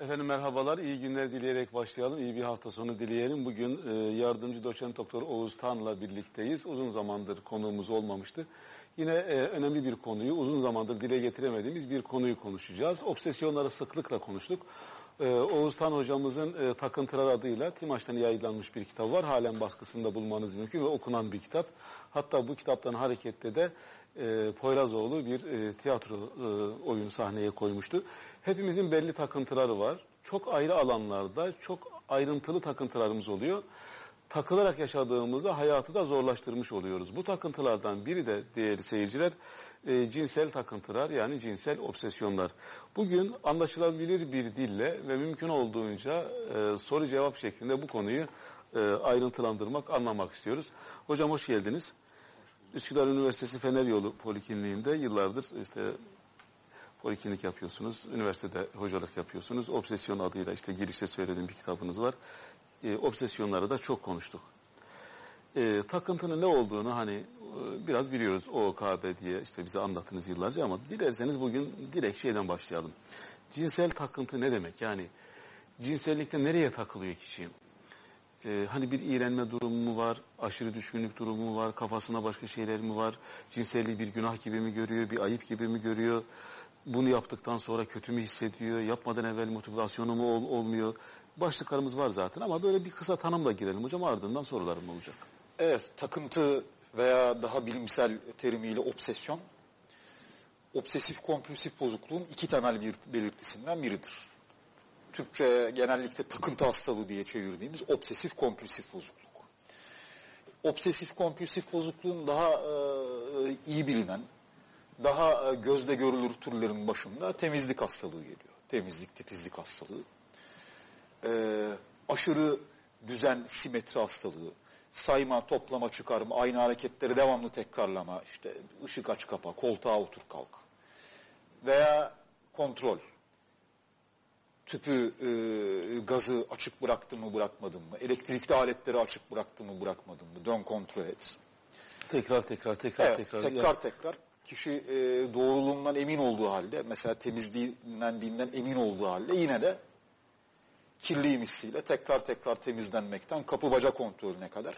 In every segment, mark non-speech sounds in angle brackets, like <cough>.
Efendim merhabalar, iyi günler dileyerek başlayalım. İyi bir hafta sonu dileyelim. Bugün e, yardımcı doçent doktor Oğuz Tan'la birlikteyiz. Uzun zamandır konuğumuz olmamıştı. Yine e, önemli bir konuyu, uzun zamandır dile getiremediğimiz bir konuyu konuşacağız. Obsesyonları sıklıkla konuştuk. E, Oğuz Tan hocamızın e, Takıntılar adıyla Timaç'tan yayınlanmış bir kitap var. Halen baskısında bulmanız mümkün ve okunan bir kitap. Hatta bu kitaptan hareketle de e, Poyrazoğlu bir e, tiyatro e, oyunu sahneye koymuştu. Hepimizin belli takıntıları var. Çok ayrı alanlarda çok ayrıntılı takıntılarımız oluyor. Takılarak yaşadığımızda hayatı da zorlaştırmış oluyoruz. Bu takıntılardan biri de değerli seyirciler e, cinsel takıntılar yani cinsel obsesyonlar. Bugün anlaşılabilir bir dille ve mümkün olduğunca e, soru cevap şeklinde bu konuyu e, ayrıntılandırmak, anlamak istiyoruz. Hocam hoş geldiniz. Üsküdar Üniversitesi Fener Yolu Polikliniğinde yıllardır işte poliklinik yapıyorsunuz. Üniversitede hocalık yapıyorsunuz. Obsesyon adıyla işte girişte söylediğim bir kitabınız var. E, obsesyonları da çok konuştuk. E, takıntının ne olduğunu hani e, biraz biliyoruz. OKB diye işte bize anlattınız yıllarca ama dilerseniz bugün direkt şeyden başlayalım. Cinsel takıntı ne demek? Yani cinsellikte nereye takılıyor kişi? Ee, hani bir iğrenme durumu mu var, aşırı düşkünlük durumu mu var, kafasına başka şeyler mi var, cinselliği bir günah gibi mi görüyor, bir ayıp gibi mi görüyor, bunu yaptıktan sonra kötü mü hissediyor, yapmadan evvel motivasyonu mu ol, olmuyor. Başlıklarımız var zaten ama böyle bir kısa tanımla girelim hocam. Ardından sorularım olacak. Evet, takıntı veya daha bilimsel terimiyle obsesyon, obsesif kompulsif bozukluğun iki temel bir belirtisinden biridir. Türkçe genellikle takıntı hastalığı diye çevirdiğimiz obsesif kompulsif bozukluk. Obsesif kompulsif bozukluğun daha e, iyi bilinen, daha e, gözle görülür türlerin başında temizlik hastalığı geliyor. Temizlik, titizlik hastalığı. E, aşırı düzen, simetri hastalığı, sayma, toplama, çıkarma, aynı hareketleri devamlı tekrarlama, işte ışık aç kapa, koltuğa otur kalk veya kontrol, tüpü e, gazı açık bıraktım mı bırakmadım mı, elektrikli aletleri açık bıraktım mı bırakmadım mı, dön kontrol et. Tekrar tekrar tekrar evet, tekrar. Tekrar yani... tekrar kişi e, doğruluğundan emin olduğu halde, mesela temizliğinden emin olduğu halde yine de kirliyim hissiyle tekrar tekrar temizlenmekten kapı baca kontrolüne kadar.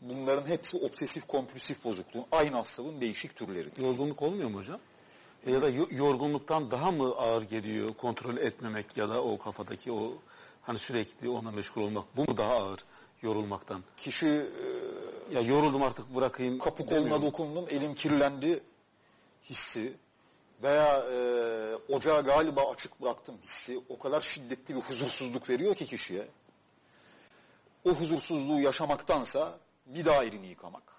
Bunların hepsi obsesif kompulsif bozukluğun aynı hastalığın değişik türleridir. Yorgunluk olmuyor mu hocam? Ya da yorgunluktan daha mı ağır geliyor kontrol etmemek ya da o kafadaki o hani sürekli ona meşgul olmak bu mu daha ağır yorulmaktan? Kişi e, ya yoruldum artık bırakayım. Kapı koluna dokundum elim kirlendi hissi veya e, ocağı galiba açık bıraktım hissi o kadar şiddetli bir huzursuzluk veriyor ki kişiye. O huzursuzluğu yaşamaktansa bir daha elini yıkamak,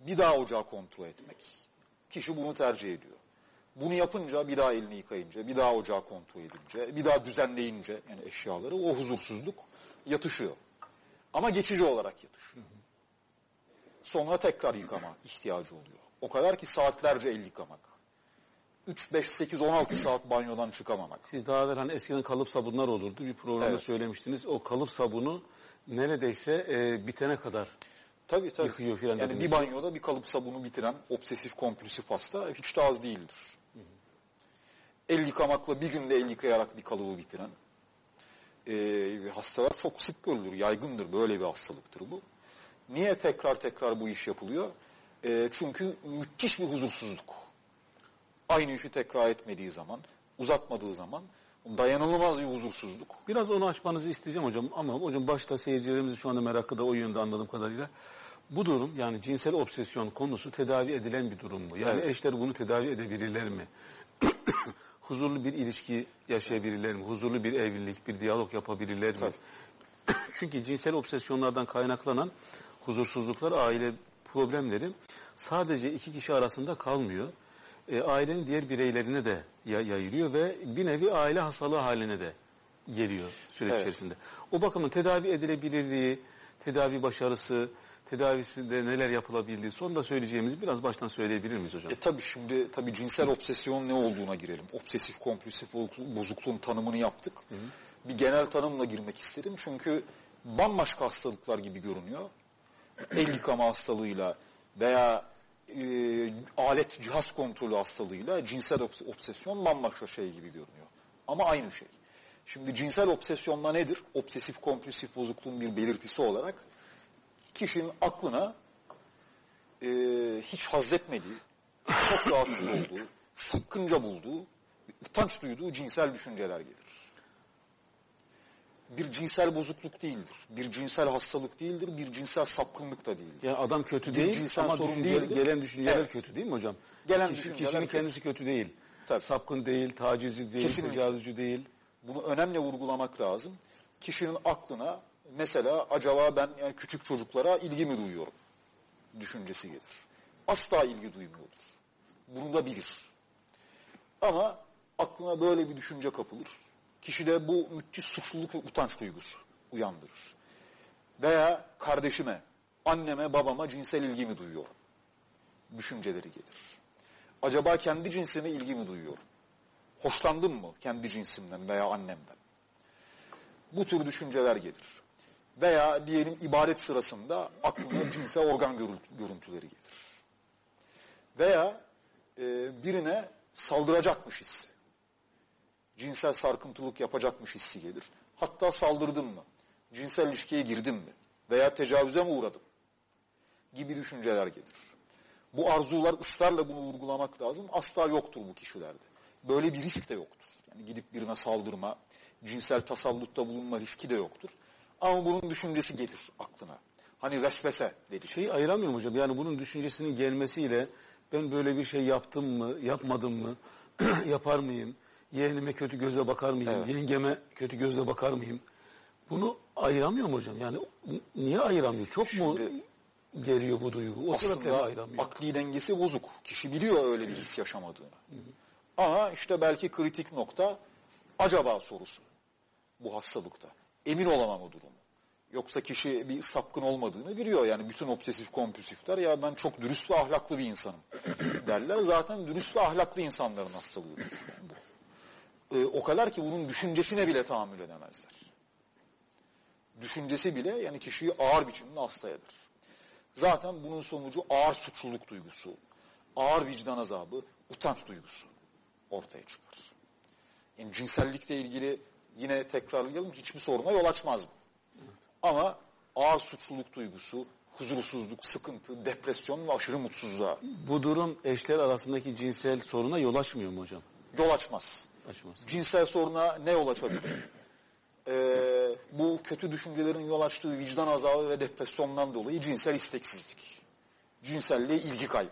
bir daha ocağı kontrol etmek, Kişi bunu tercih ediyor. Bunu yapınca bir daha elini yıkayınca, bir daha ocağı kontrol edince, bir daha düzenleyince yani eşyaları o huzursuzluk yatışıyor. Ama geçici olarak yatışıyor. Sonra tekrar yıkama ihtiyacı oluyor. O kadar ki saatlerce el yıkamak. 3, 5, 8, 16 saat banyodan çıkamamak. Siz daha evvel hani eskiden kalıp sabunlar olurdu. Bir programda evet. söylemiştiniz. O kalıp sabunu neredeyse e, bitene kadar Tabii tabii. Yıkıyor filan. Yani bir banyoda bir kalıp sabunu bitiren obsesif kompulsif hasta hiç de az değildir. Hı hı. El yıkamakla bir günde el yıkayarak bir kalıbı bitiren e, hastalar çok sık görülür, yaygındır. Böyle bir hastalıktır bu. Niye tekrar tekrar bu iş yapılıyor? E, çünkü müthiş bir huzursuzluk. Aynı işi tekrar etmediği zaman, uzatmadığı zaman dayanılmaz bir huzursuzluk. Biraz onu açmanızı isteyeceğim hocam ama hocam başta seyircilerimizin şu anda merakı da o yönde anladığım kadarıyla. Bu durum yani cinsel obsesyon konusu tedavi edilen bir durum mu? Yani evet. eşler bunu tedavi edebilirler mi? <coughs> Huzurlu bir ilişki yaşayabilirler mi? Huzurlu bir evlilik, bir diyalog yapabilirler mi? <coughs> Çünkü cinsel obsesyonlardan kaynaklanan huzursuzluklar, aile problemleri sadece iki kişi arasında kalmıyor e, ailenin diğer bireylerine de yayılıyor ve bir nevi aile hastalığı haline de geliyor süreç evet. içerisinde. O bakımın tedavi edilebilirliği, tedavi başarısı, tedavisinde neler yapılabildiği sonunda söyleyeceğimizi biraz baştan söyleyebilir miyiz hocam? E tabii şimdi tabii cinsel obsesyon ne olduğuna girelim. Obsesif kompulsif bozukluğun tanımını yaptık. Hı hı. Bir genel tanımla girmek istedim çünkü bambaşka hastalıklar gibi görünüyor. El yıkama hastalığıyla veya e, alet cihaz kontrolü hastalığıyla cinsel obsesyon bambaşka şey gibi görünüyor. ama aynı şey. Şimdi cinsel obsesyonla nedir? Obsesif kompulsif bozukluğun bir belirtisi olarak kişinin aklına e, hiç haz etmediği, çok rahatsız olduğu, <clears throat> sapkınca bulduğu, utanç duyduğu cinsel düşünceler gelir. Bir cinsel bozukluk değildir. Bir cinsel hastalık değildir. Bir cinsel sapkınlık da değildir. Yani adam kötü Bir değil cinsel ama sorun düşünce, değildir. gelen düşünceler Evet. kötü değil mi hocam? Gelen Kişi- düşünceler kişinin kötü. kendisi kötü değil. Tabii. Sapkın değil, tacizci değil, Kesinlikle. tecavüzcü değil. Bunu önemli vurgulamak lazım. Kişinin aklına mesela acaba ben yani küçük çocuklara ilgi mi duyuyorum düşüncesi gelir. Asla ilgi duymuyordur. Bunu da bilir. Ama aklına böyle bir düşünce kapılır. Kişide bu müthiş suçluluk ve utanç duygusu uyandırır. Veya kardeşime, anneme, babama cinsel ilgi mi duyuyorum? Düşünceleri gelir. Acaba kendi cinsime ilgi mi duyuyorum? Hoşlandım mı kendi cinsimden veya annemden? Bu tür düşünceler gelir. Veya diyelim ibadet sırasında aklına <clears throat> cinsel organ görüntü- görüntüleri gelir. Veya e, birine saldıracakmış hissi. Cinsel sarkıntılık yapacakmış hissi gelir. Hatta saldırdım mı? Cinsel ilişkiye girdim mi? Veya tecavüze mi uğradım? Gibi düşünceler gelir. Bu arzular ısrarla bunu vurgulamak lazım. Asla yoktur bu kişilerde. Böyle bir risk de yoktur. Yani gidip birine saldırma, cinsel tasallutta bulunma riski de yoktur. Ama bunun düşüncesi gelir aklına. Hani vesvese dedik. Şeyi ayıramıyorum hocam. Yani bunun düşüncesinin gelmesiyle ben böyle bir şey yaptım mı, yapmadım mı, <clears throat> yapar mıyım? Yeğenime kötü gözle bakar mıyım? Evet. Yengeme kötü gözle bakar mıyım? Bunu ayıramıyorum hocam. Yani niye ayıramıyor? Çok mu Şimdi- geliyor bu duygu? O ayıramıyor. akli dengesi bozuk. Kişi biliyor öyle bir his yaşamadığını. Ama işte belki kritik nokta acaba sorusu bu hastalıkta. Emin olamama durumu. Yoksa kişi bir sapkın olmadığını biliyor. Yani bütün obsesif kompulsifler ya ben çok dürüst ve ahlaklı bir insanım derler. Zaten dürüst ve ahlaklı insanların hastalığıdır bu. Ee, o kadar ki bunun düşüncesine bile tahammül edemezler. Düşüncesi bile yani kişiyi ağır biçimde hasta eder. Zaten bunun sonucu ağır suçluluk duygusu, ağır vicdan azabı, utanç duygusu ortaya çıkar. Yani cinsellikle ilgili yine tekrarlayalım hiçbir soruna yol açmaz bu. Ama ağır suçluluk duygusu, huzursuzluk, sıkıntı, depresyon ve aşırı mutsuzluğa Bu durum eşler arasındaki cinsel soruna yol açmıyor mu hocam? yol açmaz. Açmaz. Cinsel soruna ne yol açabilir? Ee, bu kötü düşüncelerin yol açtığı vicdan azabı ve depresyondan dolayı cinsel isteksizlik. Cinselliğe ilgi kaybı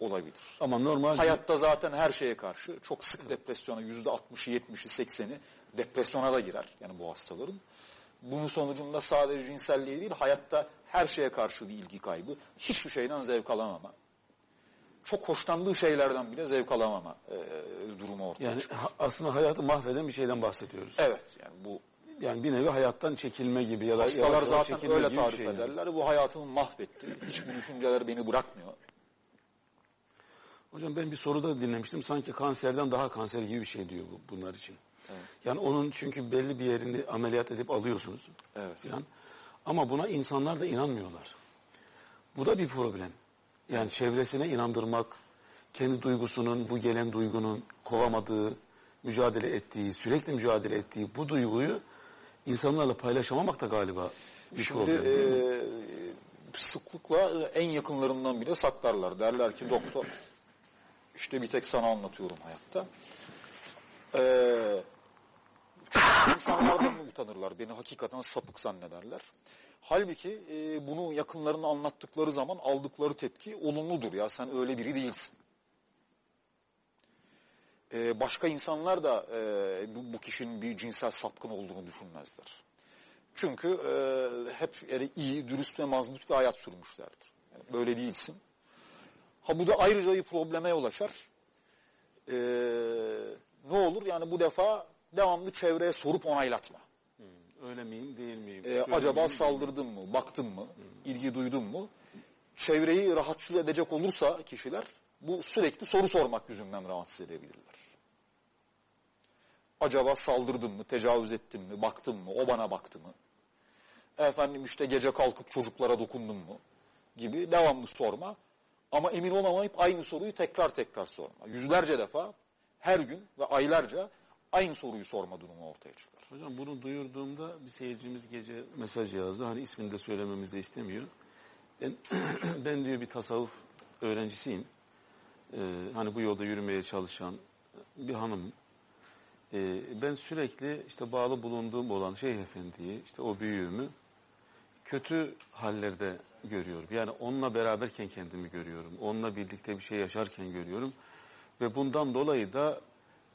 olabilir. Ama normal Hayatta zaten her şeye karşı çok sık depresyona yüzde 60'ı 70'i 80'i depresyona da girer yani bu hastaların. Bunun sonucunda sadece cinselliğe değil hayatta her şeye karşı bir ilgi kaybı, hiçbir şeyden zevk alamama. Çok hoşlandığı şeylerden bile zevk alamama e, durumu ortaya yani çıkıyor. aslında hayatı mahveden bir şeyden bahsediyoruz. Evet yani bu Yani bir nevi hayattan çekilme gibi ya da hastalar zaten öyle tarif şey yani. ederler. Bu hayatımı mahvetti. Hiçbir düşünceler beni bırakmıyor. Hocam ben bir soruda dinlemiştim. Sanki kanserden daha kanser gibi bir şey diyor bu, bunlar için. Yani onun çünkü belli bir yerini ameliyat edip alıyorsunuz. Evet. Falan. Ama buna insanlar da inanmıyorlar. Bu da bir problem. Yani çevresine inandırmak, kendi duygusunun, bu gelen duygunun kovamadığı, mücadele ettiği, sürekli mücadele ettiği bu duyguyu insanlarla paylaşamamak da galiba bir Şimdi problem. değil mi? e, sıklıkla en yakınlarından bile saklarlar. Derler ki doktor işte bir tek sana anlatıyorum hayatta. E, çünkü insanlardan mı utanırlar? Beni hakikaten sapık zannederler. Halbuki e, bunu yakınlarına anlattıkları zaman aldıkları tepki olumludur. Ya sen öyle biri değilsin. E, başka insanlar da e, bu, bu kişinin bir cinsel sapkın olduğunu düşünmezler. Çünkü e, hep yani iyi, dürüst ve mazbut bir hayat sürmüşlerdir. Yani böyle değilsin. Ha bu da ayrıca bir probleme yol açar. E, ne olur? Yani bu defa devamlı çevreye sorup onaylatma. Öyle miyim, değil miyim? E, Şöyle acaba miyim, saldırdın mı, baktın mı, ilgi duydun mu? Çevreyi rahatsız edecek olursa kişiler bu sürekli soru sormak yüzünden rahatsız edebilirler. Acaba saldırdım mı, tecavüz ettim mi, baktım mı, o bana baktı mı? Efendim işte gece kalkıp çocuklara dokundum mu? Gibi devamlı sorma. Ama emin olamayıp aynı soruyu tekrar tekrar sorma. Yüzlerce defa her gün ve aylarca aynı soruyu sorma durumu ortaya çıkar. Hocam bunu duyurduğumda bir seyircimiz gece mesaj yazdı. Hani ismini de söylememizi de istemiyor. Ben, <clears throat> ben diyor bir tasavvuf öğrencisiyim. Ee, hani bu yolda yürümeye çalışan bir hanım. Ee, ben sürekli işte bağlı bulunduğum olan Şeyh Efendi'yi, işte o büyüğümü kötü hallerde görüyorum. Yani onunla beraberken kendimi görüyorum. Onunla birlikte bir şey yaşarken görüyorum. Ve bundan dolayı da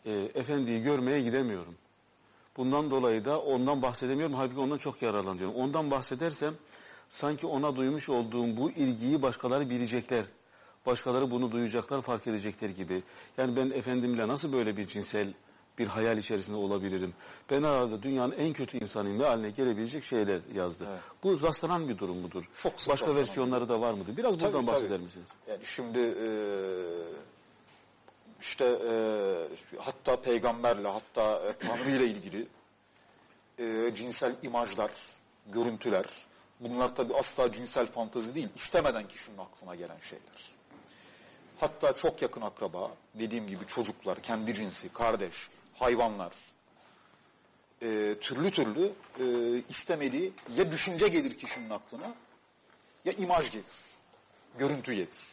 e, Efendi'yi görmeye gidemiyorum. Bundan dolayı da ondan bahsedemiyorum. Halbuki ondan çok yararlanıyorum. Ondan bahsedersem sanki ona duymuş olduğum bu ilgiyi başkaları bilecekler. Başkaları bunu duyacaklar, fark edecekler gibi. Yani ben efendimle nasıl böyle bir cinsel bir hayal içerisinde olabilirim? Ben arada dünyanın en kötü insanıyım ve haline gelebilecek şeyler yazdı. Evet. Bu rastlanan bir durum mudur? Çok Başka rastlanan versiyonları da var mıdır? Biraz buradan Tabii, bahseder tabii. misiniz? Yani şimdi e, işte e, hatta peygamberle hatta e, Tanrı ile ilgili e, cinsel imajlar, görüntüler bunlar tabi asla cinsel fantazi değil. istemeden kişinin aklına gelen şeyler. Hatta çok yakın akraba, dediğim gibi çocuklar, kendi cinsi, kardeş, hayvanlar, e, türlü türlü e, istemediği ya düşünce gelir kişinin aklına ya imaj gelir, görüntü gelir.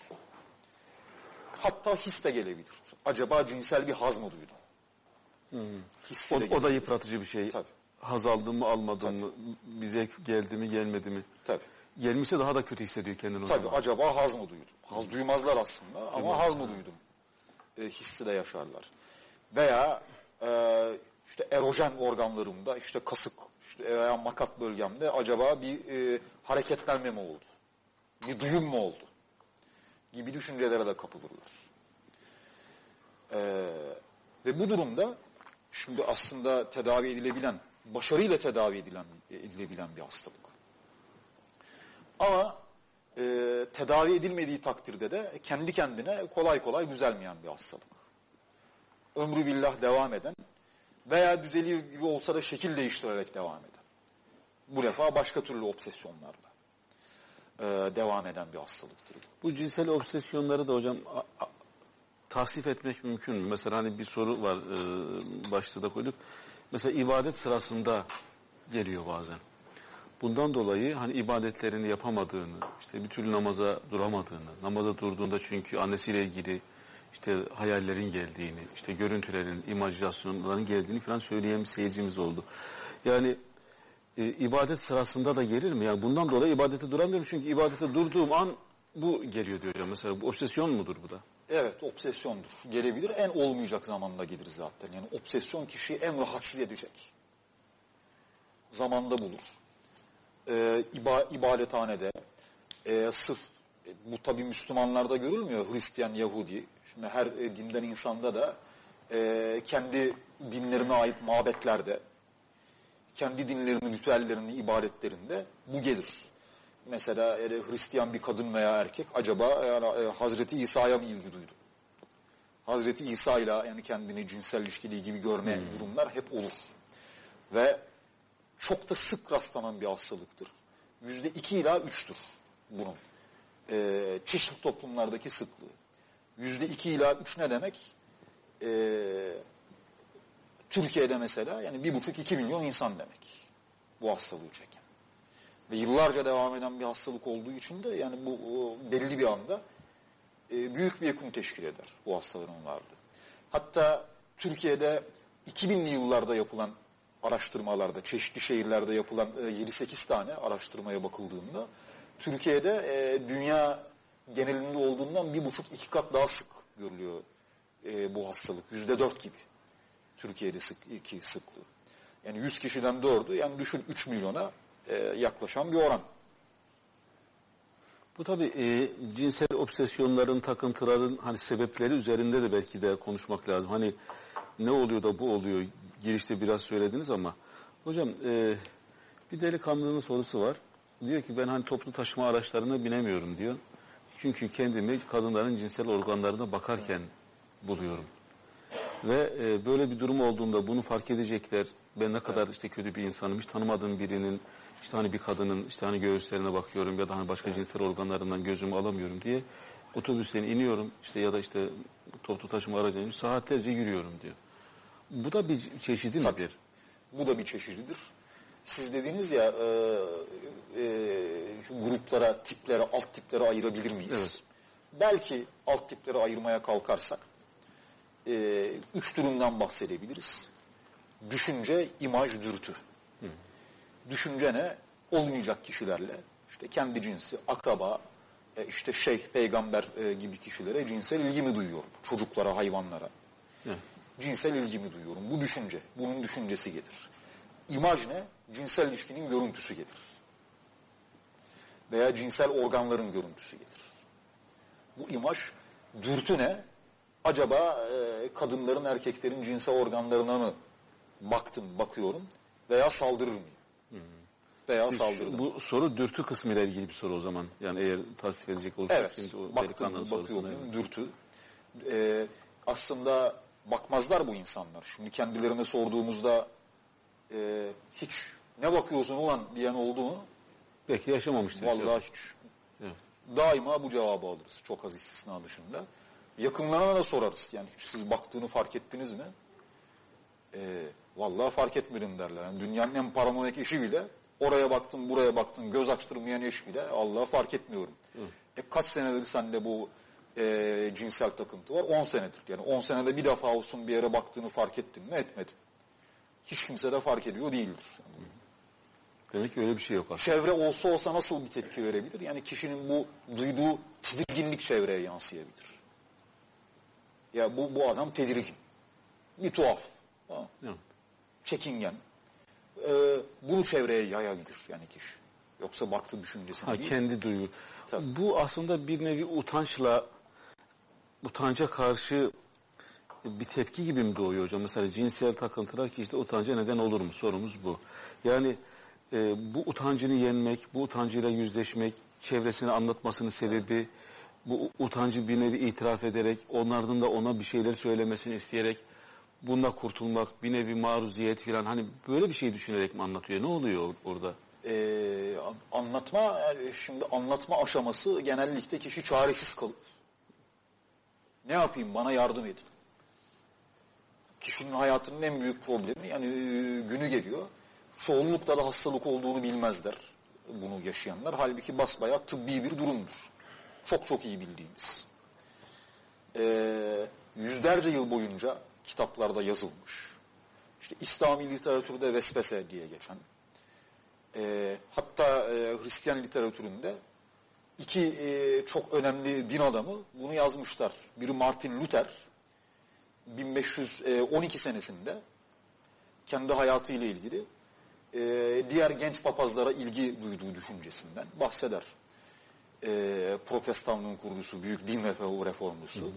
Hatta his de gelebilir. Acaba cinsel bir haz mı duydum? Hissi O, o da yıpratıcı bir şey. Tabii. Haz aldım mı almadım mı? Bize geldi mi gelmedi mi? Tabii. Gelmişse daha da kötü hissediyor kendini Tabii zaman. acaba haz mı duydum? Haz duymazlar aslında ama haz mı duydum? E, hissi de yaşarlar. Veya e, işte erojen organlarımda işte kasık işte veya makat bölgemde acaba bir e, hareketlenme mi oldu? Bir duyum mu oldu? Gibi düşüncelere de kapılırlar. E, ve bu durumda şimdi aslında tedavi edilebilen, başarıyla tedavi edilen, edilebilen bir hastalık. Ama e, tedavi edilmediği takdirde de kendi kendine kolay kolay düzelmeyen bir hastalık. Ömrü billah devam eden veya düzeliyor gibi olsa da şekil değiştirerek devam eden. Bu defa başka türlü obsesyonlarla e, devam eden bir hastalıktır. Bu cinsel obsesyonları da hocam a- a- tahsif etmek mümkün mü? Mesela hani bir soru var e, başta da koyduk. Mesela ibadet sırasında geliyor bazen. Bundan dolayı hani ibadetlerini yapamadığını, işte bir türlü namaza duramadığını, namaza durduğunda çünkü annesiyle ilgili işte hayallerin geldiğini, işte görüntülerin, imajinasyonların geldiğini falan söyleyen bir seyircimiz oldu. Yani e, ibadet sırasında da gelir mi? Yani bundan dolayı ibadete duramıyorum çünkü ibadete durduğum an bu geliyor diyor hocam. Mesela bu obsesyon mudur bu da? Evet obsesyondur. Gelebilir. En olmayacak zamanda gelir zaten. Yani obsesyon kişiyi en rahatsız edecek. Zamanda bulur. Ee, iba, ibadethanede e, sırf e, bu tabi Müslümanlarda görülmüyor. Hristiyan, Yahudi. Şimdi her e, dinden insanda da e, kendi dinlerine ait mabetlerde kendi dinlerinin, ritüellerinin, ibadetlerinde bu gelir. Mesela e, Hristiyan bir kadın veya erkek acaba yani, e, Hazreti İsa'ya mı ilgi duydu? Hazreti İsa ile yani kendini cinsel ilişkili gibi görme durumlar hep olur. Ve çok da sık rastlanan bir hastalıktır. Yüzde iki ila üçtür bunun. E, çeşitli toplumlardaki sıklığı. Yüzde iki ila üç ne demek? E, Türkiye'de mesela yani bir buçuk iki milyon insan demek bu hastalığı çeken. Ve yıllarca devam eden bir hastalık olduğu için de yani bu o, belli bir anda e, büyük bir yakın teşkil eder bu hastaların varlığı. Hatta Türkiye'de 2000'li yıllarda yapılan araştırmalarda, çeşitli şehirlerde yapılan e, 7-8 tane araştırmaya bakıldığında Türkiye'de e, dünya genelinde olduğundan bir buçuk iki kat daha sık görülüyor e, bu hastalık. Yüzde dört gibi. Türkiye'de sık, iki sıklığı. Yani 100 kişiden 4'ü yani düşün 3 milyona e, yaklaşan bir oran. Bu tabii e, cinsel obsesyonların, takıntıların hani sebepleri üzerinde de belki de konuşmak lazım. Hani ne oluyor da bu oluyor? Girişte biraz söylediniz ama hocam e, bir delikanlının sorusu var. Diyor ki ben hani toplu taşıma araçlarına binemiyorum diyor. Çünkü kendimi kadınların cinsel organlarına bakarken buluyorum. Ve e, böyle bir durum olduğunda bunu fark edecekler. Ben ne kadar işte kötü bir insanım, hiç tanımadığım birinin, işte hani bir kadının işte hani göğüslerine bakıyorum ya da hani başka cinsel organlarından gözümü alamıyorum diye otobüsten iniyorum işte ya da işte toplu taşıma aracına saatlerce yürüyorum diyor. Bu da bir çeşidi Tabii. midir? Bu da bir çeşididir. Siz dediniz ya e, e, gruplara, tiplere, alt tiplere ayırabilir miyiz? Evet. Belki alt tiplere ayırmaya kalkarsak e, üç durumdan bahsedebiliriz. Düşünce, imaj, dürtü. Düşünce ne? Olmayacak kişilerle, işte kendi cinsi, akraba, e, işte şeyh, peygamber e, gibi kişilere cinsel ilgimi duyuyorum. Çocuklara, hayvanlara Evet. cinsel ilgimi duyuyorum. Bu düşünce, bunun düşüncesi gelir. İmaj ne? Cinsel ilişkinin görüntüsü gelir. Veya cinsel organların görüntüsü gelir. Bu imaj, dürtü ne? Acaba e, kadınların, erkeklerin cinsel organlarına mı baktım, bakıyorum veya saldırır mıyım? Veya saldırdım. Bu soru dürtü kısmıyla ilgili bir soru o zaman. Yani eğer tasvip edecek olursak Evet, şimdi o baktım delikanlının mı, sorusuna, bakıyor evet. dürtü. Ee, aslında bakmazlar bu insanlar. Şimdi kendilerine sorduğumuzda e, hiç ne bakıyorsun ulan diyen oldu mu? Belki yaşamamıştır. Vallahi hiç. Evet. Daima bu cevabı alırız. Çok az istisna dışında. Yakınlarına da sorarız. Yani siz baktığını fark ettiniz mi? Ee, vallahi fark etmedim derler. Yani dünyanın en paranoyak eşi bile oraya baktım, buraya baktım, göz açtırmayan eş bile Allah fark etmiyorum. E, kaç senedir sende bu e, cinsel takıntı var? 10 senedir. Yani 10 senede bir defa olsun bir yere baktığını fark ettin mi? Etmedim. Hiç kimse de fark ediyor değildir. Demek ki öyle bir şey yok aslında. Çevre olsa olsa nasıl bir tepki verebilir? Yani kişinin bu duyduğu tedirginlik çevreye yansıyabilir. Ya bu, bu adam tedirgin. Bir tuhaf. Ha, Evet. Çekingen. Ee, bunu çevreye yayabilir yani kişi. Yoksa baktı düşüncesine Ha, değil. kendi duygu. Tabii. Bu aslında bir nevi utançla utanca karşı bir tepki gibi mi doğuyor hocam? Mesela cinsel takıntılar ki işte utanca neden olur mu? Sorumuz bu. Yani e, bu utancını yenmek, bu utancıyla yüzleşmek, çevresine anlatmasının sebebi, bu utancı bir nevi itiraf ederek, onlardan da ona bir şeyler söylemesini isteyerek, bununla kurtulmak, bir nevi maruziyet falan hani böyle bir şey düşünerek mi anlatıyor? Ne oluyor orada? Ee, an- anlatma şimdi anlatma aşaması genellikle kişi çaresiz kalıp ne yapayım bana yardım edin. Kişinin hayatının en büyük problemi yani e, günü geliyor. Çoğunlukla da hastalık olduğunu bilmezler bunu yaşayanlar. Halbuki basbayağı tıbbi bir durumdur. Çok çok iyi bildiğimiz. Ee, yüzlerce yıl boyunca kitaplarda yazılmış. İşte İslami literatürde vesvese diye geçen. E, hatta e, Hristiyan literatüründe iki e, çok önemli din adamı bunu yazmışlar. Biri Martin Luther 1512 senesinde kendi hayatıyla ilgili e, diğer genç papazlara ilgi duyduğu düşüncesinden bahseder. E, protestanlığın kurucusu, büyük din refor- reformcusu.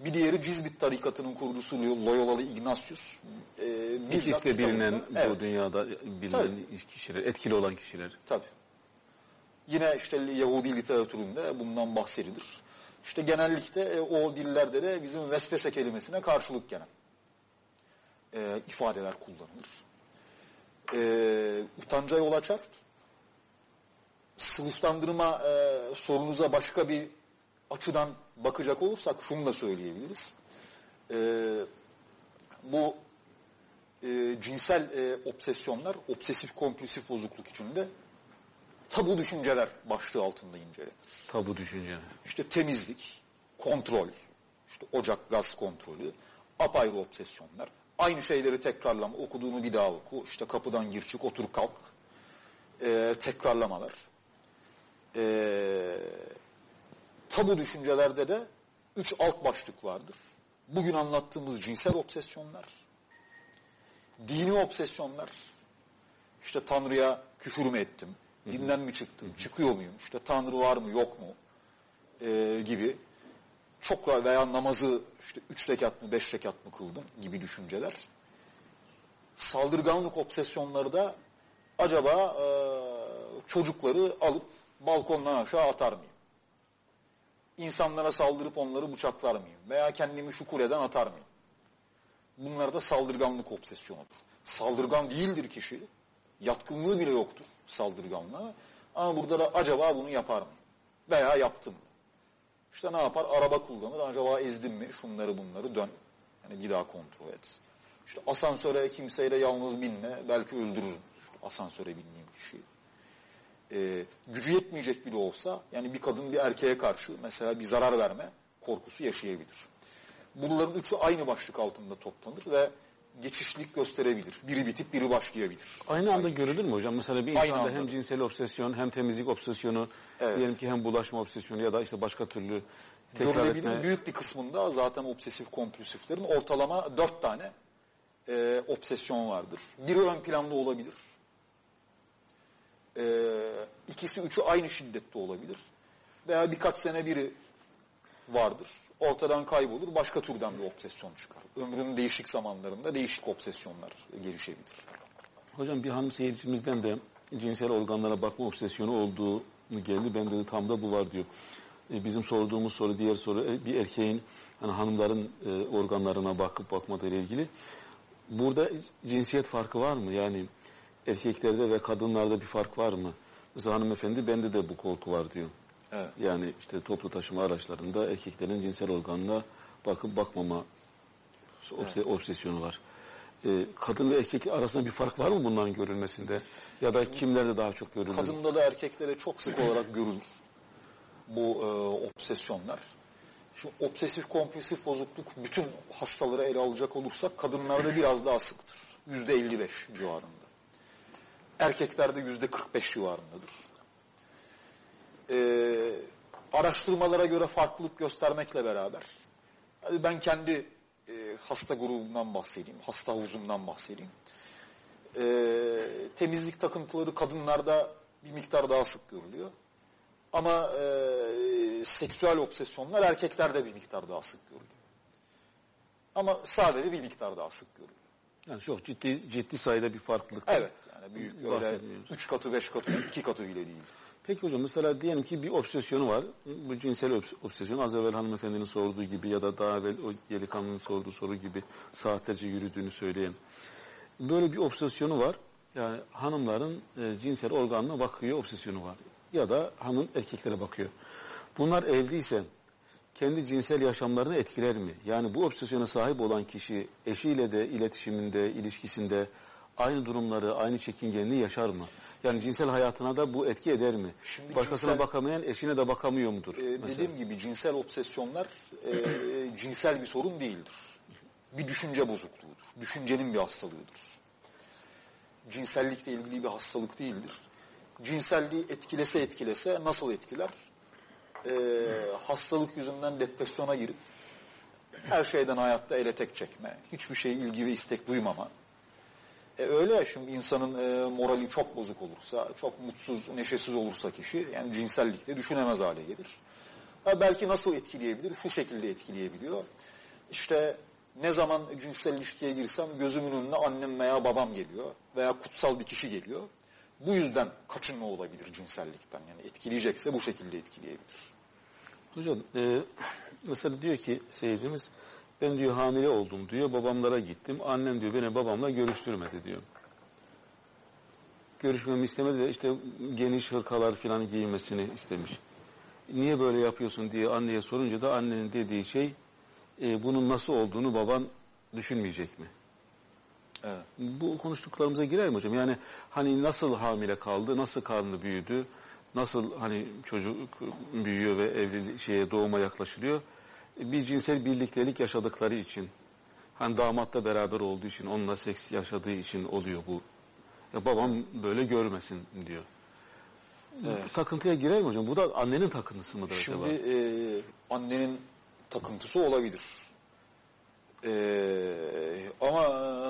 Bir diğeri Cizbit tarikatının kurucusu Loyolalı Ignatius. E, bizzat bilinen Evet. bu dünyada bilinen kişiler, etkili olan kişiler. Tabii. Yine işte Yahudi literatüründe bundan bahsedilir. İşte genellikle e, o dillerde de bizim vesvese kelimesine karşılık gelen e, ifadeler kullanılır. E, utanca yol açar. Sınıflandırma e, sorunuza başka bir açıdan bakacak olursak şunu da söyleyebiliriz. E, bu e, cinsel e, obsesyonlar, obsesif kompulsif bozukluk içinde tabu düşünceler başlığı altında incelenir. Tabu düşünce. İşte temizlik, kontrol, işte ocak gaz kontrolü, apayrı obsesyonlar. Aynı şeyleri tekrarlama, okuduğunu bir daha oku, işte kapıdan gir çık, otur kalk, e, tekrarlamalar. E, tabu düşüncelerde de üç alt başlık vardır. Bugün anlattığımız cinsel obsesyonlar, dini obsesyonlar, işte Tanrı'ya küfür mü ettim, dinden mi çıktım, çıkıyor muyum, işte Tanrı var mı yok mu e, gibi çok var veya namazı işte üç rekat mı beş rekat mı kıldım gibi düşünceler. Saldırganlık obsesyonları da acaba e, çocukları alıp balkondan aşağı atar mıyım? İnsanlara saldırıp onları bıçaklar mıyım? Veya kendimi şu kuleden atar mıyım? Bunlar da saldırganlık obsesyonudur. Saldırgan değildir kişi. Yatkınlığı bile yoktur saldırganlığa. Ama burada da acaba bunu yapar mıyım? Veya yaptım mı? İşte ne yapar? Araba kullanır. Acaba ezdim mi? Şunları bunları dön. Yani bir daha kontrol et. İşte asansöre kimseyle yalnız binme, belki öldürürüm işte asansöre bindiğim kişiyi. Ee, gücü yetmeyecek bile olsa, yani bir kadın bir erkeğe karşı mesela bir zarar verme korkusu yaşayabilir. Bunların üçü aynı başlık altında toplanır ve geçişlik gösterebilir. Biri bitip biri başlayabilir. Aynı anda görülür mü hocam? Mesela bir Aynı insanda anda. hem cinsel obsesyon hem temizlik obsesyonu Evet. diyelim ki hem bulaşma obsesyonu ya da işte başka türlü tekrar Görülebilir. etme. Büyük bir kısmında zaten obsesif kompulsiflerin ortalama dört tane e, obsesyon vardır. Biri ön planda olabilir. E, ikisi üçü aynı şiddette olabilir. Veya birkaç sene biri vardır. Ortadan kaybolur. Başka türden bir obsesyon çıkar. Ömrünün değişik zamanlarında değişik obsesyonlar gelişebilir. Hocam bir hanım seyircimizden de cinsel organlara bakma obsesyonu olduğu geldi. Bende de tam da bu var diyor. E, Bizim sorduğumuz soru diğer soru e, bir erkeğin hani hanımların e, organlarına bakıp bakmadığıyla ilgili. Burada cinsiyet farkı var mı? Yani erkeklerde ve kadınlarda bir fark var mı? Mesela hanımefendi bende de bu korku var diyor. Evet. Yani işte toplu taşıma araçlarında erkeklerin cinsel organına bakıp bakmama obse- obsesyonu var. Ee, kadın ve erkek arasında bir fark var mı bunların görülmesinde? Ya da kimlerde daha çok görülür? Kadında da erkeklere çok sık olarak görülür bu e, obsesyonlar. Şimdi obsesif kompulsif bozukluk bütün hastaları ele alacak olursak kadınlarda biraz daha sıktır. Yüzde 55 civarında. Erkeklerde yüzde 45 civarındadır. E, araştırmalara göre farklılık göstermekle beraber hadi ben kendi e, hasta grubumdan bahsedeyim, hasta havuzumdan bahsedeyim. E, temizlik takıntıları kadınlarda bir miktar daha sık görülüyor. Ama e, seksüel obsesyonlar erkeklerde bir miktar daha sık görülüyor. Ama sadece bir miktar daha sık görülüyor. Yani çok ciddi ciddi sayıda bir farklılık. Evet yani büyük öyle üç katı beş katı iki katı bile değil. Peki hocam mesela diyelim ki bir obsesyonu var. Bu cinsel obs- obsesyon az evvel hanımefendinin sorduğu gibi ya da daha evvel o delikanlının sorduğu soru gibi saatlerce yürüdüğünü söyleyen. Böyle bir obsesyonu var. Yani hanımların e, cinsel organına bakıyor obsesyonu var. Ya da hanım erkeklere bakıyor. Bunlar evliyse kendi cinsel yaşamlarını etkiler mi? Yani bu obsesyona sahip olan kişi eşiyle de iletişiminde, ilişkisinde aynı durumları, aynı çekingenliği yaşar mı? Yani cinsel hayatına da bu etki eder mi? Şimdi Başkasına cinsel- bakamayan eşine de bakamıyor mudur? Mesela? dediğim gibi cinsel obsesyonlar e, cinsel bir sorun değildir. Bir düşünce bozukluğudur. Düşüncenin bir hastalığıdır. Cinsellikle ilgili bir hastalık değildir. Cinselliği etkilese etkilese nasıl etkiler? Ee, hastalık yüzünden depresyona girip her şeyden hayatta ele tek çekme, hiçbir şeye ilgi ve istek duymama. E öyle ya şimdi insanın e, morali çok bozuk olursa, çok mutsuz, neşesiz olursa kişi yani cinsellikte düşünemez hale gelir. Ha, belki nasıl etkileyebilir? Şu şekilde etkileyebiliyor. İşte ne zaman cinsel ilişkiye girsem gözümün önüne annem veya babam geliyor veya kutsal bir kişi geliyor. Bu yüzden kaçınma olabilir cinsellikten. Yani etkileyecekse bu şekilde etkileyebilir. Hocam e, mesela diyor ki seyircimiz ben diyor hamile oldum diyor babamlara gittim. Annem diyor beni babamla görüştürmedi diyor. Görüşmemi istemedi de işte geniş hırkalar falan giymesini istemiş. Niye böyle yapıyorsun diye anneye sorunca da annenin dediği şey e, bunun nasıl olduğunu baban düşünmeyecek mi? Evet. Bu konuştuklarımıza girer mi hocam? Yani hani nasıl hamile kaldı, nasıl karnı büyüdü, nasıl hani çocuk büyüyor ve evli şeye doğuma yaklaşılıyor? Bir cinsel birliktelik yaşadıkları için, hani damatla beraber olduğu için, onunla seks yaşadığı için oluyor bu. Ya babam böyle görmesin diyor. Bu takıntıya girer mi hocam? Bu da annenin takıntısı mıdır Şimdi acaba? e, annenin takıntısı olabilir. E, ama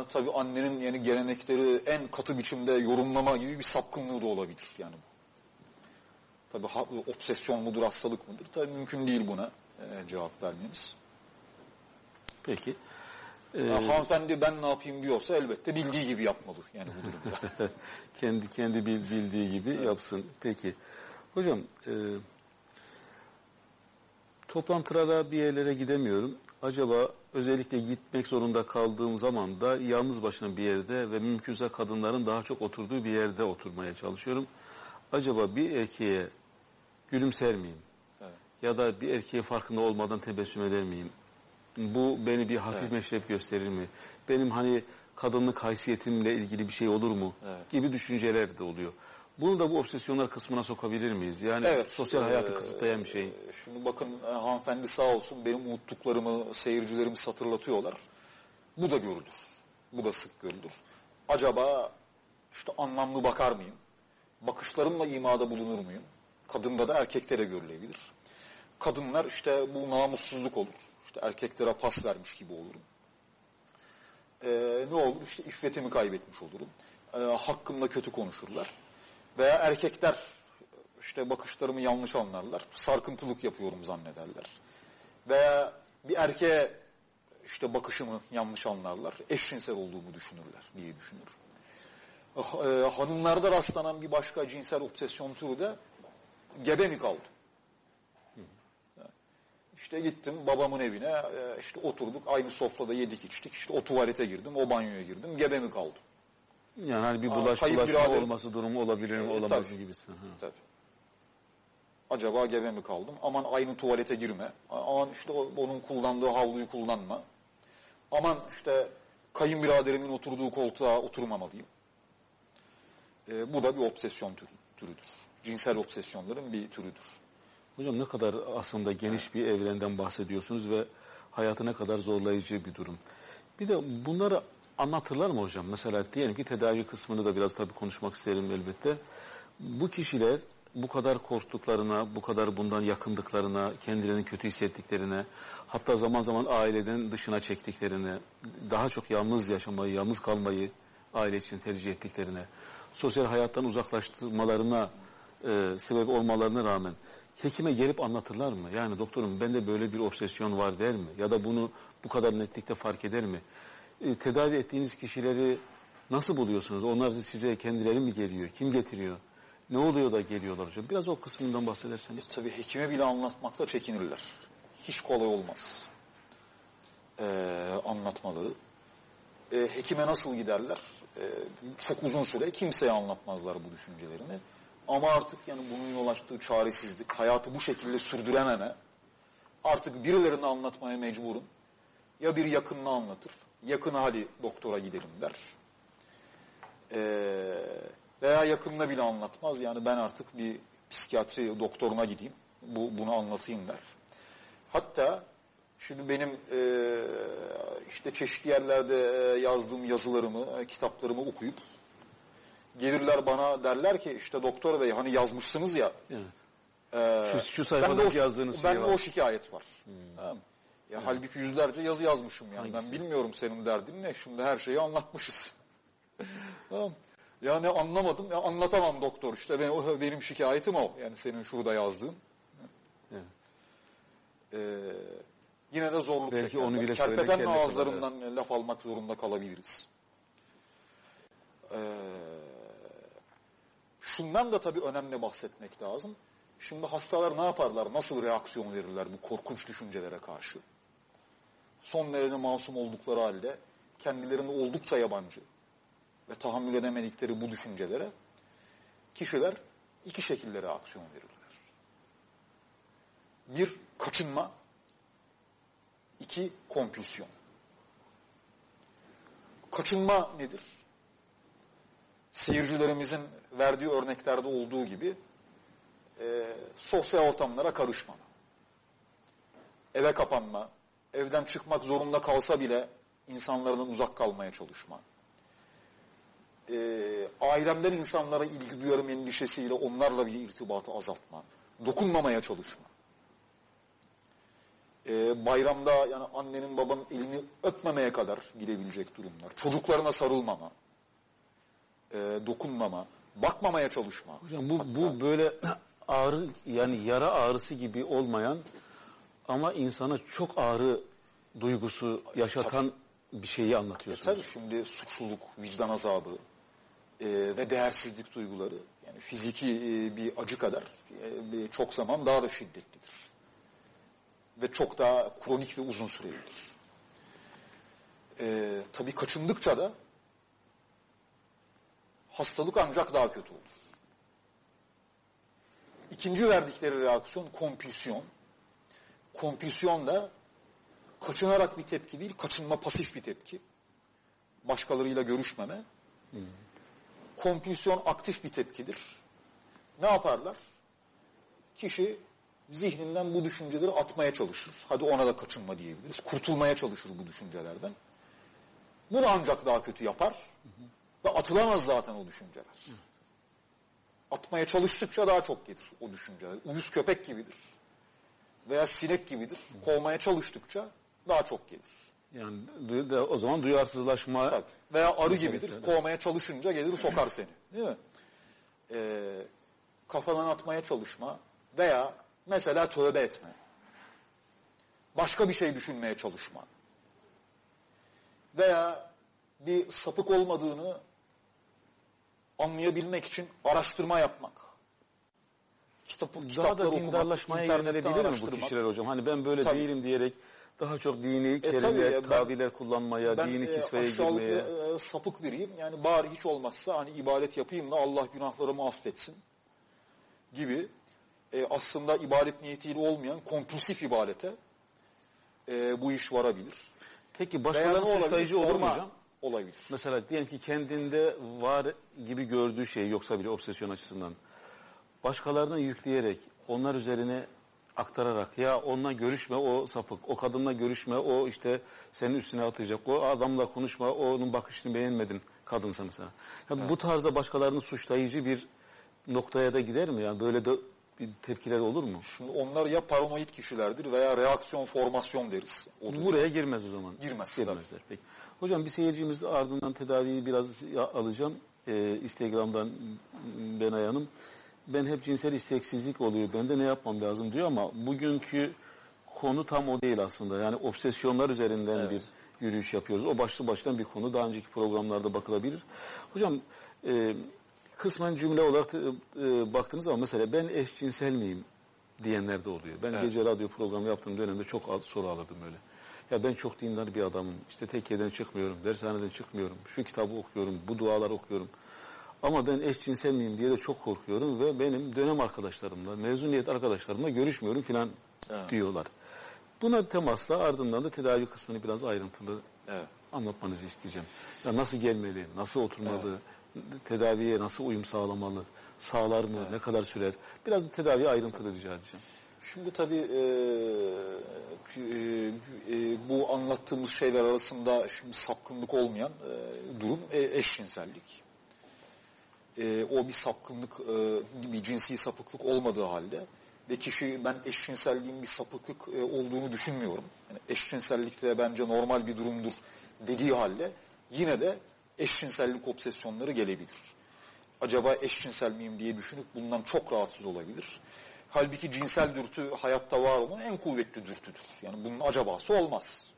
tabii annenin yani gelenekleri en katı biçimde yorumlama gibi bir sapkınlığı da olabilir yani bu. Tabii obsesyon mudur, hastalık mıdır? Tabii mümkün değil buna e, cevap vermemiz. Peki. Ee, hanımefendi ben ne yapayım diyorsa elbette bildiği gibi yapmalı yani bu durumda. <laughs> kendi kendi bil- bildiği gibi yapsın. Peki. Hocam e, toplantılara bir yerlere gidemiyorum. Acaba özellikle gitmek zorunda kaldığım zaman da yalnız başına bir yerde ve mümkünse kadınların daha çok oturduğu bir yerde oturmaya çalışıyorum. Acaba bir erkeğe gülümser miyim? Evet. Ya da bir erkeğe farkında olmadan tebessüm eder miyim? Bu beni bir hafif meşrep gösterir mi? benim hani kadınlık haysiyetimle ilgili bir şey olur mu Evet. gibi düşünceler de oluyor. Bunu da bu obsesyonlar kısmına sokabilir miyiz? Yani Evet. sosyal hayatı Ee, kısıtlayan bir şey. Şimdi bakın e, hanımefendi sağ olsun benim unuttuklarımı seyircilerimiz hatırlatıyorlar. Bu da görülür. Bu da sık görülür. Acaba işte anlamlı bakar mıyım? Bakışlarımla imada bulunur muyum? Kadında da erkekte de görülebilir. Kadınlar işte bu namussuzluk olur. İşte erkeklere pas vermiş gibi olurum. Ee, ne olur? İşte iffetimi kaybetmiş olurum. Ee, hakkımda kötü konuşurlar. Veya erkekler işte bakışlarımı yanlış anlarlar. Sarkıntılık yapıyorum zannederler. Veya bir erkeğe işte bakışımı yanlış anlarlar. Eşcinsel olduğumu düşünürler diye düşünür. Ah, e, hanımlarda rastlanan bir başka cinsel obsesyon türü de gebe mi kaldım? İşte gittim babamın evine, e, işte oturduk, aynı sofrada yedik içtik, işte o tuvalete girdim, o banyoya girdim, gebe mi kaldım? Yani hani bir Aa, bulaş kayıp bulaşma birader- olması durumu olabilir mi Ee, olamaz tabii. mı gibisin. Ha. Tabii. Acaba gebe mi kaldım? Aman aynı tuvalete girme. Aman işte onun kullandığı havluyu kullanma. Aman işte kayınbiraderimin oturduğu koltuğa oturmamalıyım. Ee, bu da bir obsesyon türü, türüdür. Cinsel obsesyonların bir türüdür. Hocam ne kadar aslında geniş bir evrenden bahsediyorsunuz ve hayatı ne kadar zorlayıcı bir durum. Bir de bunları anlatırlar mı hocam? Mesela diyelim ki tedavi kısmını da biraz tabii konuşmak isterim elbette. Bu kişiler bu kadar korktuklarına, bu kadar bundan yakındıklarına, kendilerini kötü hissettiklerine, hatta zaman zaman aileden dışına çektiklerine, daha çok yalnız yaşamayı, yalnız kalmayı aile için tercih ettiklerine, sosyal hayattan uzaklaştırmalarına e, sebep olmalarına rağmen hekime gelip anlatırlar mı? Yani doktorum bende böyle bir obsesyon var der mi? Ya da bunu bu kadar netlikte fark eder mi? E, tedavi ettiğiniz kişileri nasıl buluyorsunuz? Onlar size kendileri mi geliyor? Kim getiriyor? Ne oluyor da geliyorlar hocam? Biraz o kısmından bahsederseniz. Tabii hekime bile anlatmakta çekinirler. Hiç kolay olmaz. Ee, anlatmaları. Ee, hekime nasıl giderler? Ee, çok uzun süre kimseye anlatmazlar bu düşüncelerini. Ama artık yani bunun yol açtığı çaresizlik, hayatı bu şekilde sürdürememe, artık birilerine anlatmaya mecburum. Ya bir yakınına anlatır, yakın hali doktora gidelim der. Ee, veya yakınına bile anlatmaz. Yani ben artık bir psikiyatri doktoruna gideyim, bu, bunu anlatayım der. Hatta şimdi benim e, işte çeşitli yerlerde e, yazdığım yazılarımı, e, kitaplarımı okuyup gelirler bana derler ki işte doktor bey hani yazmışsınız ya. Evet. e, Şu- şu sayfadaki bende o- yazdığınız şey bende var. Hmm. o şikayet var. Tamam mı? Ya halbuki yüzlerce yazı yazmışım yani. Hangisi? Ben bilmiyorum senin derdin ne. Şimdi her şeyi anlatmışız. <laughs> tamam. Yani anlamadım. Ya anlatamam doktor işte. Ben, o, benim şikayetim o. Yani senin şurada yazdığın. Evet. Ee, yine de zorluk Belki onu bile Kerpeten ağızlarından laf almak zorunda kalabiliriz. Ee, şundan da tabii önemli bahsetmek lazım. Şimdi hastalar ne yaparlar? Nasıl reaksiyon verirler bu korkunç düşüncelere karşı? Son derece masum oldukları halde kendilerinde oldukça yabancı ve tahammül edemedikleri bu düşüncelere kişiler iki şekilde reaksiyon verirler. Bir, kaçınma. iki kompülsyon. Kaçınma nedir? Seyircilerimizin verdiği örneklerde olduğu gibi e, sosyal ortamlara karışmama. Eve kapanma, evden çıkmak zorunda kalsa bile insanlardan uzak kalmaya çalışma. E, ailemden insanlara ilgi duyarım endişesiyle onlarla bir irtibatı azaltma. Dokunmamaya çalışma. E, bayramda yani annenin babanın elini öpmemeye kadar gidebilecek durumlar. Çocuklarına sarılmama, e, dokunmama, bakmamaya çalışma. Hocam bu, bu böyle ağrı yani yara ağrısı gibi olmayan ama insana çok ağrı duygusu yaşatan bir şeyi anlatıyorsunuz. Tabii şimdi suçluluk, vicdan azabı e, ve değersizlik duyguları yani fiziki e, bir acı kadar e, bir çok zaman daha da şiddetlidir. Ve çok daha kronik ve uzun sürelidir. E, tabii kaçındıkça da hastalık ancak daha kötü olur. İkinci verdikleri reaksiyon kompülsyon. Kompülsyon da kaçınarak bir tepki değil, kaçınma pasif bir tepki. başkalarıyla görüşmeme. Kompülsyon aktif bir tepkidir. Ne yaparlar? Kişi zihninden bu düşünceleri atmaya çalışır. Hadi ona da kaçınma diyebiliriz. Kurtulmaya çalışır bu düşüncelerden. Bunu ancak daha kötü yapar. Ve atılamaz zaten o düşünceler. Atmaya çalıştıkça daha çok gelir o düşünceler. Uyuz köpek gibidir. Veya sinek gibidir. Kovmaya çalıştıkça daha çok gelir. Yani o zaman duyarsızlaşma Tabii. Veya arı gibidir. Kovmaya çalışınca gelir sokar seni. Değil mi? Ee, kafadan atmaya çalışma veya mesela tövbe etme. Başka bir şey düşünmeye çalışma. Veya bir sapık olmadığını anlayabilmek için araştırma yapmak. Kitap, daha da dindarlaşmaya yönelebilir mi bu kişiler hocam? Hani ben böyle Tabii. değilim diyerek daha çok dini tabii kelimeler, ya, ben- tabirler kullanmaya, Ben dini e, kisveye girmeye. e, sapık biriyim. Yani bari hiç olmazsa hani ibadet yapayım da Allah günahlarımı affetsin gibi e, aslında ibadet niyetiyle olmayan kompulsif ibadete e, bu iş varabilir. Peki olabilir? suçlayıcı olur mu hocam? Olabilir. Mesela diyelim ki kendinde var gibi gördüğü şey yoksa bile obsesyon açısından başkalarına yükleyerek onlar üzerine aktararak ya onunla görüşme o sapık, o kadınla görüşme o işte senin üstüne atacak, o adamla konuşma onun bakışını beğenmedin kadınsa mesela. Ya Bu tarzda başkalarını suçlayıcı bir noktaya da gider mi? Yani böyle de bir tepkiler olur mu? Şimdi onlar ya paranoid kişilerdir veya reaksiyon formasyon deriz. Odur. Buraya girmez o zaman. Girmez, Girmezler. Peki. Hocam bir seyircimiz ardından tedaviyi biraz alacağım. Ee, Instagram'dan Benay Hanım. Ben hep cinsel isteksizlik oluyor. Ben de ne yapmam lazım diyor ama bugünkü konu tam o değil aslında. Yani obsesyonlar üzerinden bir yürüyüş yapıyoruz. O başlı baştan bir konu. Daha önceki programlarda bakılabilir. Hocam e, kısmen cümle olarak e, e, baktığınız zaman mesela ben eşcinsel miyim diyenler de oluyor. Ben Evet. gece radyo programı yaptığım dönemde çok al- soru alırdım öyle. Ya ben çok dindar bir adamım. İşte tekkeden çıkmıyorum, dershaneden çıkmıyorum. Şu kitabı okuyorum, bu dualar okuyorum. Ama ben eşcinsel miyim diye de çok korkuyorum ve benim dönem arkadaşlarımla, mezuniyet arkadaşlarımla görüşmüyorum filan Evet. diyorlar. Buna temasla ardından da tedavi kısmını biraz ayrıntılı Evet. anlatmanızı isteyeceğim. Ya nasıl gelmeli, nasıl oturmalı, tedaviye nasıl uyum sağlamalı, sağlar mı, ne kadar sürer? Biraz tedaviye ayrıntılı rica edeceğim. Şimdi tabii e, e, e, bu anlattığımız şeyler arasında şimdi sapkınlık olmayan e, durum e, eşcinsellik. E, o bir sapkınlık, e, bir cinsi sapıklık olmadığı halde ve kişi ben eşcinselliğin bir sapıklık e, olduğunu düşünmüyorum. Yani eşcinsellik de bence normal bir durumdur dediği halde yine de eşcinsellik obsesyonları gelebilir. Acaba eşcinsel miyim diye düşünüp bundan çok rahatsız olabilir. Halbuki cinsel dürtü hayatta var olan en kuvvetli dürtüdür. Yani bunun acabası olmaz.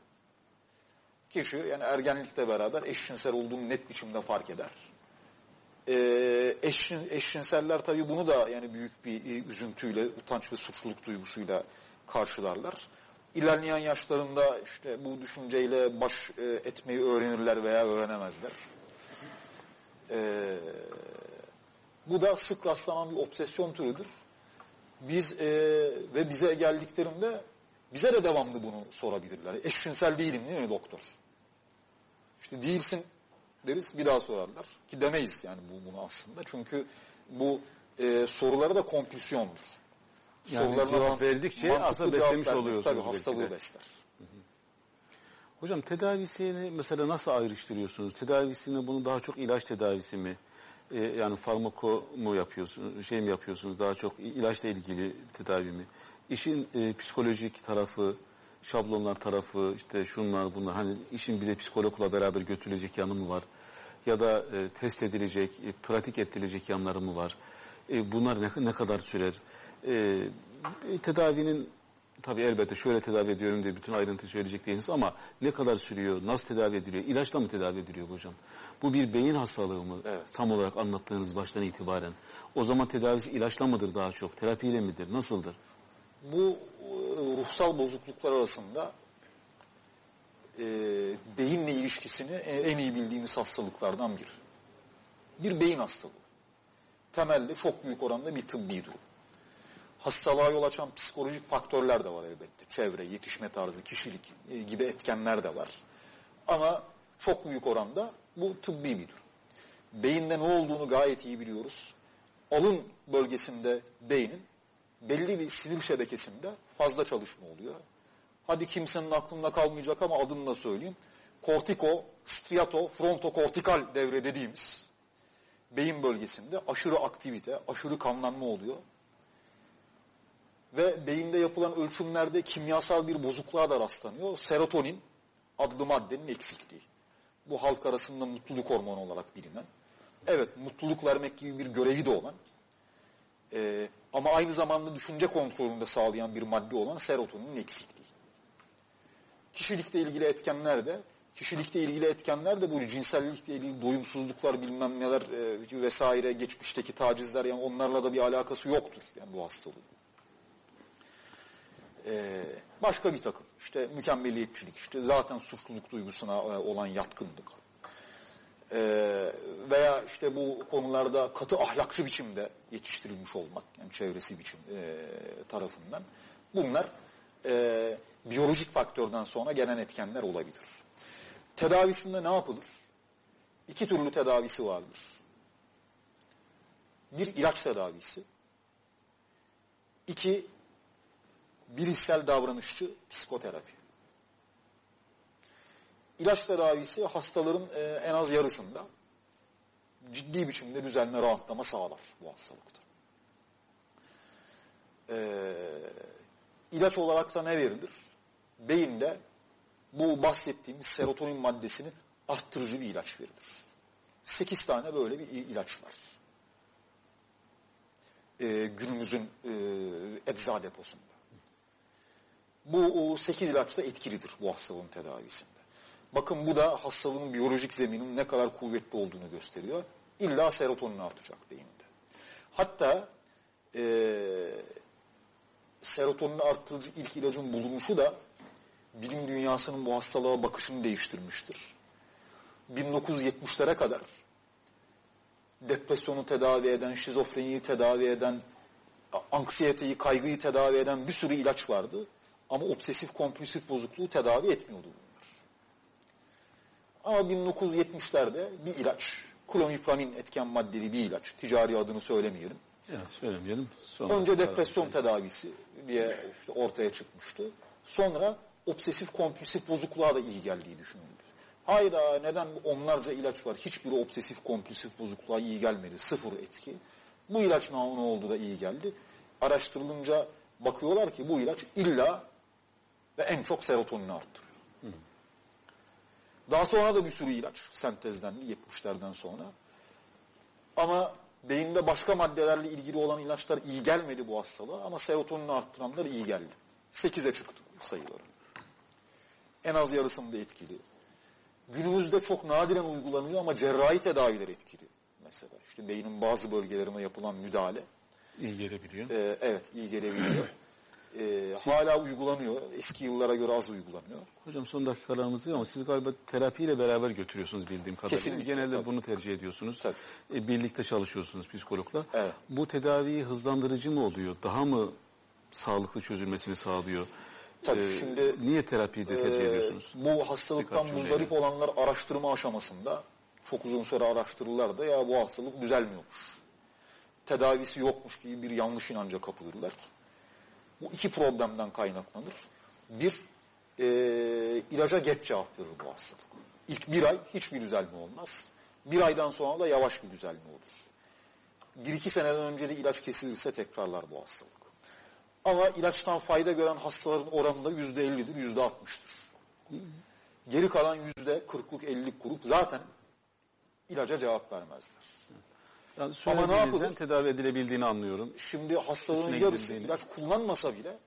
Kişi yani ergenlikle beraber eşcinsel olduğunu net biçimde fark eder. Ee, eşcin, eşcinseller tabii bunu da yani büyük bir e, üzüntüyle, utanç ve suçluluk duygusuyla karşılarlar. İlerleyen yaşlarında işte bu düşünceyle baş e, etmeyi öğrenirler veya öğrenemezler. Ee, bu da sık rastlanan bir obsesyon türüdür. Biz e, ve bize geldiklerinde bize de devamlı bunu sorabilirler. Eşcinsel değilim değil mi doktor? İşte değilsin deriz bir daha sorarlar. Ki demeyiz yani bu bunu aslında. Çünkü bu e, sorulara da kompülsiyondur. Yani Sorularına cevap verdikçe aslında beslemiş oluyorsunuz Tabii hastalığı de. besler. Hocam tedavisini mesela nasıl ayrıştırıyorsunuz? Tedavisini bunu daha çok ilaç tedavisi mi? Ee, yani farmako mu yapıyorsunuz? Şey mi yapıyorsunuz? Daha çok ilaçla ilgili tedavi mi? İşin e, psikolojik tarafı, şablonlar tarafı, işte şunlar bunlar. Hani işin bir de psikologla beraber götürülecek yanı mı var? Ya da e, test edilecek, e, pratik edilecek yanları mı var? E, bunlar ne, ne kadar sürer? E, tedavinin Tabii elbette şöyle tedavi ediyorum diye bütün ayrıntıyı söyleyecek değiliz ama ne kadar sürüyor, nasıl tedavi ediliyor, ilaçla mı tedavi ediliyor hocam? Bu bir beyin hastalığı mı Evet. tam olarak anlattığınız baştan itibaren? O zaman tedavisi ilaçla mıdır daha çok, terapiyle midir, nasıldır? Bu e, ruhsal bozukluklar arasında e, beyinle ilişkisini en iyi bildiğimiz hastalıklardan biri. Bir beyin hastalığı. Temelde çok büyük oranda bir tıbbi durum. Hastalığa yol açan psikolojik faktörler de var elbette. Çevre, yetişme tarzı, kişilik e, gibi etkenler de var. Ama Çok büyük oranda bu tıbbi bir durum. Beyinde ne olduğunu gayet iyi biliyoruz. Alın bölgesinde beynin belli bir sinir şebekesinde fazla çalışma oluyor. Hadi kimsenin aklında kalmayacak ama adını da söyleyeyim. Kortiko, striato, frontokortikal devre dediğimiz beyin bölgesinde aşırı aktivite, aşırı kanlanma oluyor. Ve beyinde yapılan ölçümlerde kimyasal bir bozukluğa da rastlanıyor. Serotonin adlı maddenin eksikliği. Bu halk arasında mutluluk hormonu olarak bilinen. Evet mutluluk vermek gibi bir görevi de olan e, ama aynı zamanda düşünce kontrolünü de sağlayan bir madde olan serotoninin eksikliği. Kişilikle ilgili etkenler de kişilikle ilgili etkenler de bu cinsellikle ilgili doyumsuzluklar bilmem neler e, vesaire geçmişteki tacizler yani onlarla da bir alakası yoktur yani bu hastalığın. Ee, başka bir takım işte mükemmeliyetçilik işte zaten suçluluk duygusuna e, olan yatkınlık Ee, veya işte bu konularda katı ahlakçı biçimde yetiştirilmiş olmak yani çevresi biçim e, tarafından bunlar e, biyolojik faktörden sonra gelen etkenler olabilir. Tedavisinde ne yapılır? İki türlü tedavisi vardır. Bir ilaç tedavisi. İki bilişsel davranışçı psikoterapi. İlaç tedavisi hastaların e, en az yarısında ciddi biçimde düzelme, rahatlama sağlar bu hastalıkta. E, ilaç olarak da ne verilir? Beyinde bu bahsettiğimiz serotonin maddesini arttırıcı bir ilaç verilir. Sekiz tane böyle bir ilaç var. E, günümüzün e, ecza deposunda. Bu 8 ilaç da etkilidir bu hastalığın tedavisinde. Bakın bu da hastalığın biyolojik zeminin ne kadar kuvvetli olduğunu gösteriyor. İlla serotonin artacak beyinde. Hatta e, serotonini arttırıcı ilk ilacın bulunuşu da bilim dünyasının bu hastalığa bakışını değiştirmiştir. 1970'lere kadar depresyonu tedavi eden, şizofreniyi tedavi eden, anksiyeteyi, kaygıyı tedavi eden bir sürü ilaç vardı. Ama obsesif kompulsif bozukluğu tedavi etmiyordu bunlar. Ama 1970'lerde bir ilaç, klonipramin etken maddeli bir ilaç, ticari adını söylemeyelim. Evet söylemeyelim. Sonra Önce depresyon tedavisi diye işte ortaya çıkmıştı. Sonra obsesif kompulsif bozukluğa da iyi geldiği düşünüldü. Hayda neden onlarca ilaç var hiçbiri obsesif kompulsif bozukluğa iyi gelmedi sıfır etki. Bu ilaç ne oldu da iyi geldi. Araştırılınca bakıyorlar ki bu ilaç illa ve en çok serotonini arttırıyor. Hı. Daha sonra da bir sürü ilaç sentezlendi 70'lerden sonra. Ama beyinde başka maddelerle ilgili olan ilaçlar iyi gelmedi bu hastalığa ama serotonini arttıranlar iyi geldi. 8'e çıktı sayıları. En az yarısında etkili. Günümüzde çok nadiren uygulanıyor ama cerrahi tedaviler etkili. Mesela işte beynin bazı bölgelerine yapılan müdahale. İyi gelebiliyor. E, evet iyi gelebiliyor. <clears throat> e, hala uygulanıyor. Eski yıllara göre az uygulanıyor. Hocam son dakikalarımız ama siz galiba terapiyle beraber götürüyorsunuz bildiğim kadarıyla. Kesinlikle, Genelde tabii. bunu tercih ediyorsunuz. Tabii. E, birlikte çalışıyorsunuz psikologla. Evet. Bu tedaviyi hızlandırıcı mı oluyor? Daha mı sağlıklı çözülmesini sağlıyor? Tabii, E, şimdi, niye terapiyi de tercih Ee, ediyorsunuz? bu hastalıktan muzdarip olanlar araştırma aşamasında çok uzun süre araştırırlar da ya bu hastalık düzelmiyormuş. Tedavisi yokmuş gibi bir yanlış inanca kapılırlar. Bu iki problemden kaynaklanır. Bir, e, ilaca geç cevap verir bu hastalık. İlk bir ay hiçbir düzelme olmaz. Bir aydan sonra da yavaş bir düzelme olur. Bir iki seneden önce de ilaç kesilirse tekrarlar bu hastalık. Ama ilaçtan fayda gören hastaların oranı da yüzde ellidir, yüzde altmıştır. Geri kalan yüzde kırklık, ellilik grup zaten ilaca cevap vermezler. Yani Ama ne yapılır? tedavi edilebildiğini anlıyorum. Şimdi hastalığın Üstüne yarısı gidildiğini. ilaç kullanmasa bile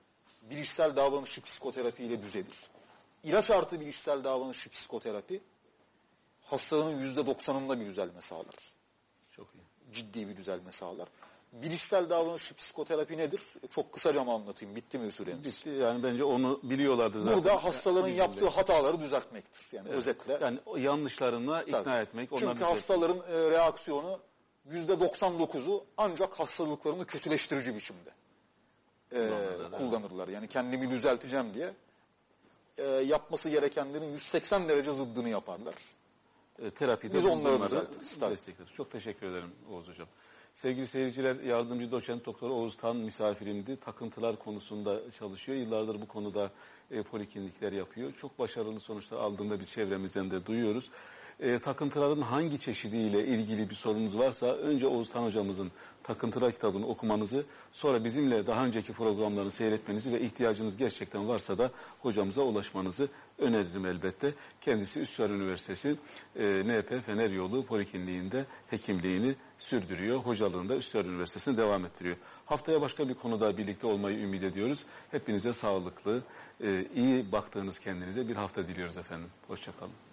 bilişsel davranışçı psikoterapiyle düzelir. İlaç artı bilişsel davranışçı psikoterapi hastalığın yüzde doksanında bir düzelme sağlar. Çok iyi. Ciddi bir düzelme sağlar. Bilişsel davranışçı psikoterapi nedir? Çok kısaca mı anlatayım? Bitti mi süremiz? Bitti. Yani bence onu biliyorlardı zaten. Burada hastaların Yani yaptığı hataları düzeltmektir. Yani özetle. Yani o yanlışlarına ikna Tabii. etmek. Çünkü düzeltmek. hastaların e, reaksiyonu yüzde 99'u ancak hastalıklarını kötüleştirici biçimde e, Kullanırlar, kullanırlar. Yani kendimi düzelteceğim diye e, yapması gerekenlerin 180 derece zıddını yaparlar. e, terapide Biz onları düzeltiriz, destekleriz. Çok teşekkür ederim Oğuz Hocam. Sevgili seyirciler, yardımcı doçent doktor Oğuz Tan misafirimdi. Takıntılar konusunda çalışıyor. Yıllardır bu konuda e, poliklinikler yapıyor. Çok başarılı sonuçlar aldığında biz çevremizden de duyuyoruz. E, takıntıların hangi çeşidiyle ilgili bir sorunuz varsa önce Oğuz Tan hocamızın takıntılar kitabını okumanızı sonra bizimle daha önceki programlarını seyretmenizi ve ihtiyacınız gerçekten varsa da hocamıza ulaşmanızı öneririm elbette. Kendisi Üsküdar Üniversitesi e, NP Fener Yolu Polikliniğinde hekimliğini sürdürüyor. Hocalığında da Üsküdar Üniversitesi'ne devam ettiriyor. Haftaya başka bir konuda birlikte olmayı ümit ediyoruz. Hepinize sağlıklı, e, iyi baktığınız kendinize bir hafta diliyoruz efendim. Hoşçakalın.